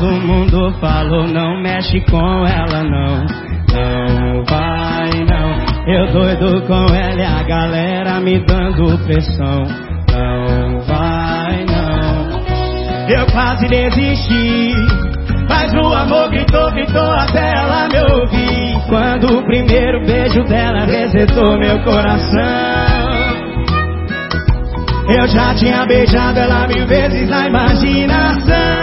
Todo mundo falou, não mexe com ela não. Não vai não. Eu doido com ela e a galera me dando pressão. Não vai não. Eu quase desisti. Mas o amor gritou, gritou até ela me ouvir. Quando o primeiro beijo dela resetou meu coração. Eu já tinha beijado ela mil vezes na imaginação.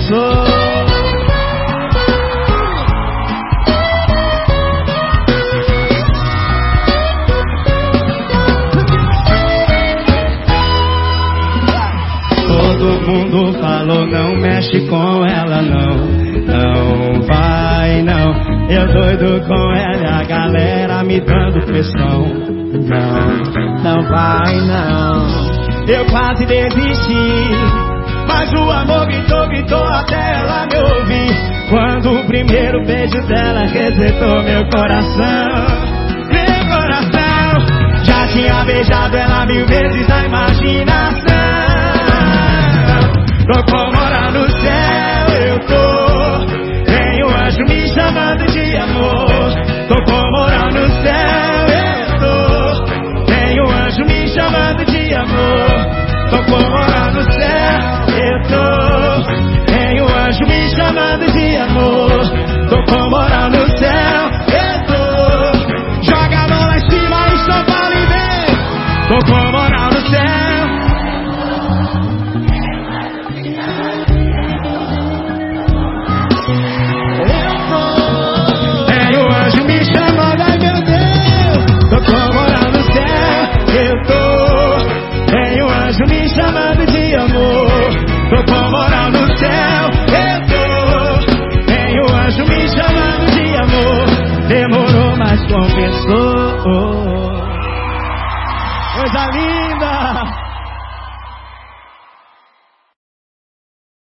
Compensou. Todo mundo falou, não mexe com ela não, não vai não. Eu doido com ela, a galera me dando pressão. Não, não vai não. Eu quase desisti, mas o amor gritou, gritou até ela me ouvir. Quando o primeiro beijo dela resetou meu coração, meu coração. Já tinha beijado ela mil vezes na imaginação. llama de amor. Demorou, mas compensou. Coisa linda!